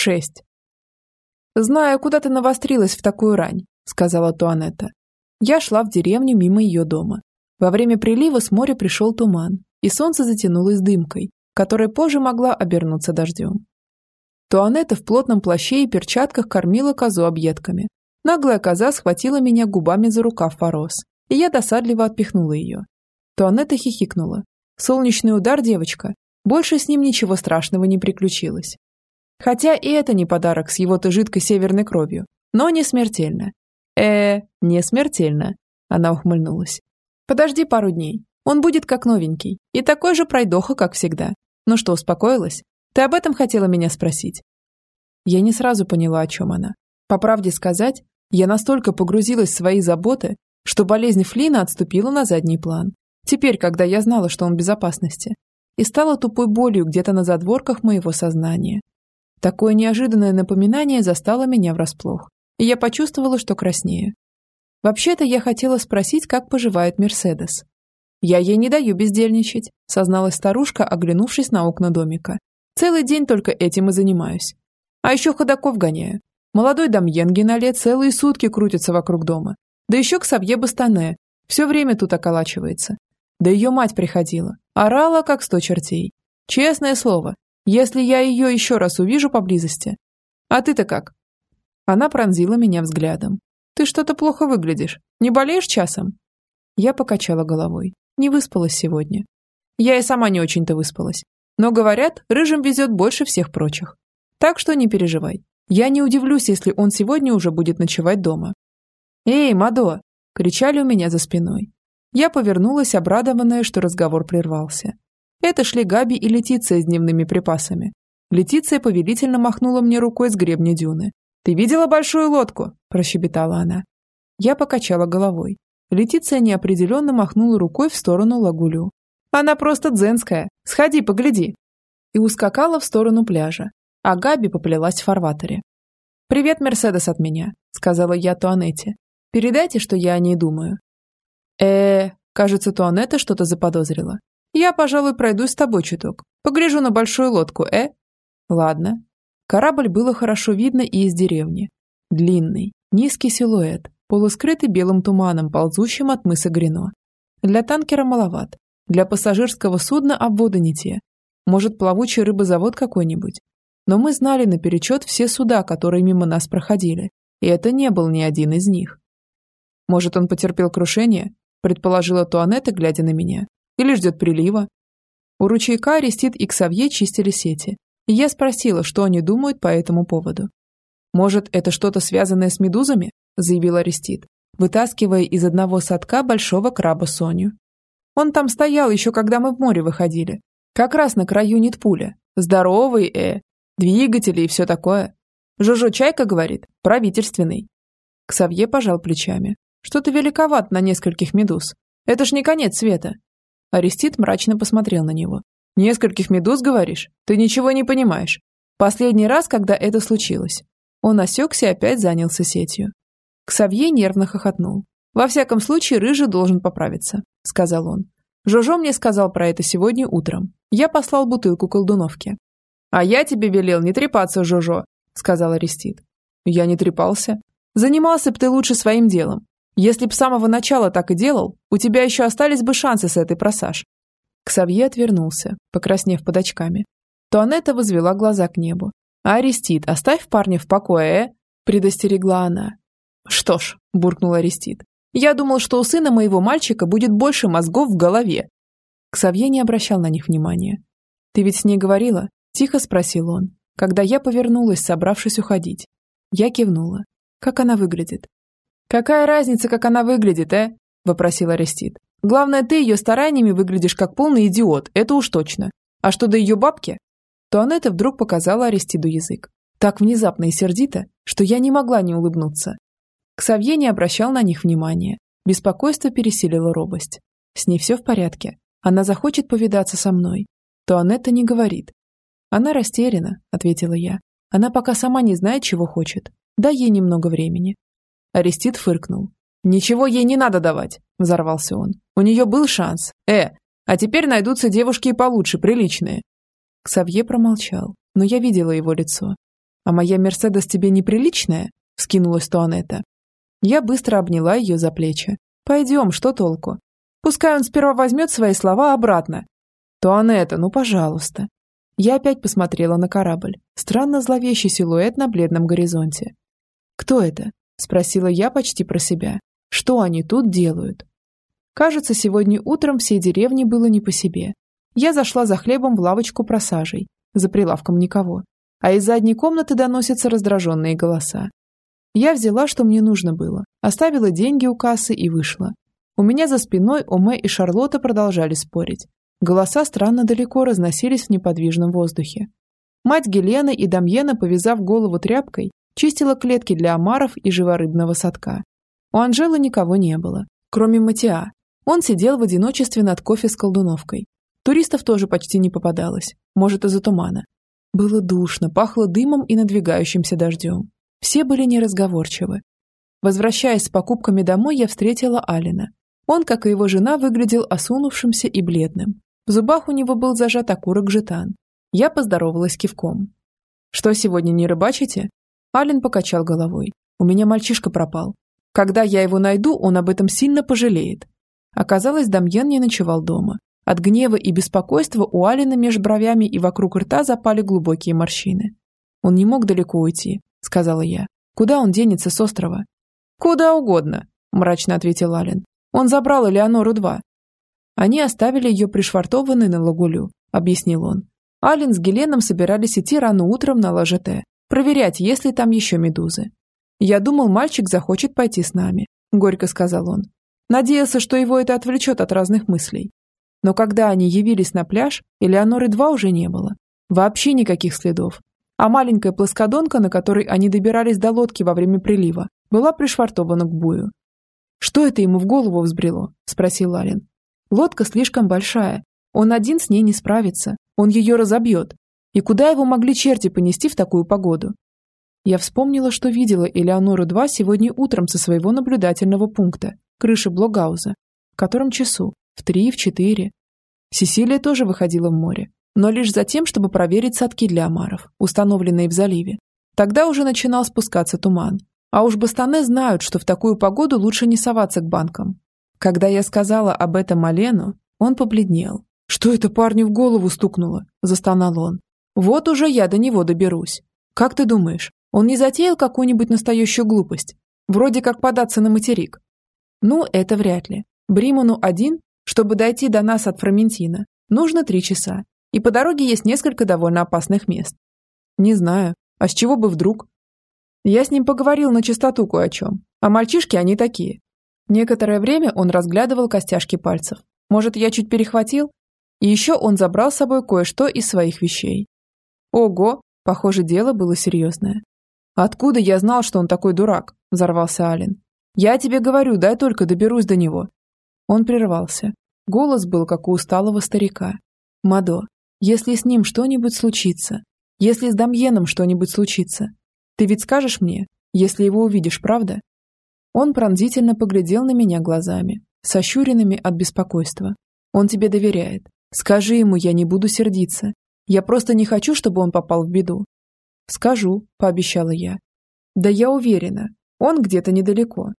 шесть. «Знаю, куда ты навострилась в такую рань», — сказала Туанетта. Я шла в деревню мимо ее дома. Во время прилива с моря пришел туман, и солнце затянулось дымкой, которая позже могла обернуться дождем. Туанетта в плотном плаще и перчатках кормила козу объедками. Наглая коза схватила меня губами за рукав порос, и я досадливо отпихнула ее. Туанетта хихикнула. Солнечный удар, девочка. Больше с ним ничего страшного не приключилось. Хотя и это не подарок с его-то жидкой северной кровью, но не смертельно. э не смертельно, она ухмыльнулась. Подожди пару дней, он будет как новенький, и такой же пройдоха, как всегда. Ну что, успокоилась? Ты об этом хотела меня спросить? Я не сразу поняла, о чем она. По правде сказать, я настолько погрузилась в свои заботы, что болезнь Флина отступила на задний план. Теперь, когда я знала, что он в безопасности, и стала тупой болью где-то на задворках моего сознания. Такое неожиданное напоминание застало меня врасплох, и я почувствовала, что краснею. Вообще-то я хотела спросить, как поживает Мерседес. «Я ей не даю бездельничать», — созналась старушка, оглянувшись на окна домика. «Целый день только этим и занимаюсь. А еще ходаков гоняю. Молодой Дамьен Генале целые сутки крутится вокруг дома. Да еще к Сабье Бастане. Все время тут околачивается. Да ее мать приходила. Орала, как сто чертей. Честное слово, если я ее еще раз увижу поблизости. А ты-то как? Она пронзила меня взглядом. Ты что-то плохо выглядишь. Не болеешь часом? Я покачала головой. Не выспалась сегодня. Я и сама не очень-то выспалась. Но, говорят, рыжим везет больше всех прочих. Так что не переживай. Я не удивлюсь, если он сегодня уже будет ночевать дома. «Эй, Мадо!» – кричали у меня за спиной. Я повернулась, обрадованная, что разговор прервался. Это шли Габи и Летиция с дневными припасами. Летиция повелительно махнула мне рукой с гребня дюны. «Ты видела большую лодку?» – прощебетала она. Я покачала головой. Летиция неопределенно махнула рукой в сторону Лагулю. «Она просто дзенская. Сходи, погляди!» И ускакала в сторону пляжа, а Габи поплелась в фарватере. «Привет, Мерседес, от меня», – сказала я Туанетте. «Передайте, что я о ней думаю». э кажется, Туанетта что-то заподозрила. Я, пожалуй, пройдусь с тобой чуток. Погляжу на большую лодку, э? Ладно. Корабль было хорошо видно и из деревни. Длинный, низкий силуэт, полускрытый белым туманом, ползущим от мыса Грино. Для танкера маловат. Для пассажирского судна обвода не те. Может, плавучий рыбозавод какой-нибудь. Но мы знали наперечет все суда, которые мимо нас проходили. И это не был ни один из них. Может, он потерпел крушение? Предположила Туанетта, глядя на меня. Или ждет прилива? У ручейка Арестит и Ксавье чистили сети, и я спросила, что они думают по этому поводу. «Может, это что-то связанное с медузами?» – заявил Арестит, вытаскивая из одного садка большого краба Соню. «Он там стоял еще, когда мы в море выходили. Как раз на краю Нитпуля. Здоровый, э, двигатели и все такое. Жожо Чайка говорит, правительственный». Ксавье пожал плечами. «Что-то великоват на нескольких медуз. Это ж не конец света. Арестит мрачно посмотрел на него. «Нескольких медуз, говоришь? Ты ничего не понимаешь. Последний раз, когда это случилось». Он осекся и опять занялся сетью. Ксавье нервно хохотнул. «Во всяком случае, Рыжий должен поправиться», — сказал он. «Жожо мне сказал про это сегодня утром. Я послал бутылку колдуновки». «А я тебе велел не трепаться, Жожо», — сказал Арестит. «Я не трепался. Занимался б ты лучше своим делом. Если б с самого начала так и делал, у тебя еще остались бы шансы с этой просаж. Ксавье отвернулся, покраснев под очками. Туанетта возвела глаза к небу. «А Арестит, оставь парня в покое, э?» – предостерегла она. «Что ж», – буркнул Арестит, – «я думал, что у сына моего мальчика будет больше мозгов в голове». Ксавье не обращал на них внимания. «Ты ведь с ней говорила?» – тихо спросил он, когда я повернулась, собравшись уходить. Я кивнула. «Как она выглядит?» «Какая разница, как она выглядит, э?» – вопросил Арестит. «Главное, ты ее стараниями выглядишь как полный идиот, это уж точно. А что до ее бабки?» То Анетта вдруг показала Аристиду язык. Так внезапно и сердито, что я не могла не улыбнуться. Ксавье не обращал на них внимания. Беспокойство пересилило робость. С ней все в порядке. Она захочет повидаться со мной. То Анетта не говорит. «Она растеряна», — ответила я. «Она пока сама не знает, чего хочет. Дай ей немного времени. Арестит фыркнул. «Ничего ей не надо давать», – взорвался он. «У нее был шанс. Э, а теперь найдутся девушки и получше, приличные». Ксавье промолчал, но я видела его лицо. «А моя Мерседес тебе неприличная?» – вскинулась Туанетта. Я быстро обняла ее за плечи. «Пойдем, что толку? Пускай он сперва возьмет свои слова обратно». «Туанетта, ну пожалуйста». Я опять посмотрела на корабль. Странно зловещий силуэт на бледном горизонте. «Кто это?» – спросила я почти про себя. «Что они тут делают?» Кажется, сегодня утром всей деревне было не по себе. Я зашла за хлебом в лавочку просажей. За прилавком никого. А из задней комнаты доносятся раздраженные голоса. Я взяла, что мне нужно было, оставила деньги у кассы и вышла. У меня за спиной Оме и Шарлотта продолжали спорить. Голоса странно далеко разносились в неподвижном воздухе. Мать Гелены и Дамьена, повязав голову тряпкой, чистила клетки для омаров и живорыбного садка. У Анжелы никого не было, кроме Матиа. Он сидел в одиночестве над кофе с колдуновкой. Туристов тоже почти не попадалось, может, из-за тумана. Было душно, пахло дымом и надвигающимся дождем. Все были неразговорчивы. Возвращаясь с покупками домой, я встретила Алина. Он, как и его жена, выглядел осунувшимся и бледным. В зубах у него был зажат окурок жетан. Я поздоровалась кивком. «Что, сегодня не рыбачите?» Алин покачал головой. «У меня мальчишка пропал. Когда я его найду, он об этом сильно пожалеет». Оказалось, Дамьен не ночевал дома. От гнева и беспокойства у Алина меж бровями и вокруг рта запали глубокие морщины. Он не мог далеко уйти. — сказала я. «Куда он денется с острова?» «Куда угодно», — мрачно ответил Ален. «Он забрал Элеонору-2». «Они оставили ее пришвартованной на лагулю», — объяснил он. Ален с Геленом собирались идти рано утром на ЛЖТ, проверять, есть ли там еще медузы. «Я думал, мальчик захочет пойти с нами», — горько сказал он. Надеялся, что его это отвлечет от разных мыслей. Но когда они явились на пляж, Элеоноры-2 уже не было. Вообще никаких следов а маленькая плоскодонка, на которой они добирались до лодки во время прилива, была пришвартована к бую. «Что это ему в голову взбрело?» – спросил Лалин. «Лодка слишком большая. Он один с ней не справится. Он ее разобьет. И куда его могли черти понести в такую погоду?» Я вспомнила, что видела Элеонору-2 сегодня утром со своего наблюдательного пункта, крыши Блогауза. В котором часу? В три, в четыре. Сесилия тоже выходила в море но лишь за тем, чтобы проверить садки для омаров, установленные в заливе. Тогда уже начинал спускаться туман. А уж бастаны знают, что в такую погоду лучше не соваться к банкам. Когда я сказала об этом Алену, он побледнел. «Что это парню в голову стукнуло?» – застонал он. «Вот уже я до него доберусь. Как ты думаешь, он не затеял какую-нибудь настоящую глупость? Вроде как податься на материк?» «Ну, это вряд ли. Бриману один, чтобы дойти до нас от Фроментина, нужно три часа. И по дороге есть несколько довольно опасных мест. Не знаю. А с чего бы вдруг? Я с ним поговорил на чистоту кое о чем. А мальчишки они такие. Некоторое время он разглядывал костяшки пальцев. Может, я чуть перехватил? И еще он забрал с собой кое-что из своих вещей. Ого, похоже, дело было серьезное. Откуда я знал, что он такой дурак? Взорвался Ален. Я тебе говорю, дай только доберусь до него. Он прервался. Голос был, как у усталого старика. Мадо, если с ним что-нибудь случится, если с Дамьеном что-нибудь случится, ты ведь скажешь мне, если его увидишь, правда? Он пронзительно поглядел на меня глазами, сощуренными от беспокойства. Он тебе доверяет. Скажи ему, я не буду сердиться. Я просто не хочу, чтобы он попал в беду. Скажу, пообещала я. Да я уверена, он где-то недалеко.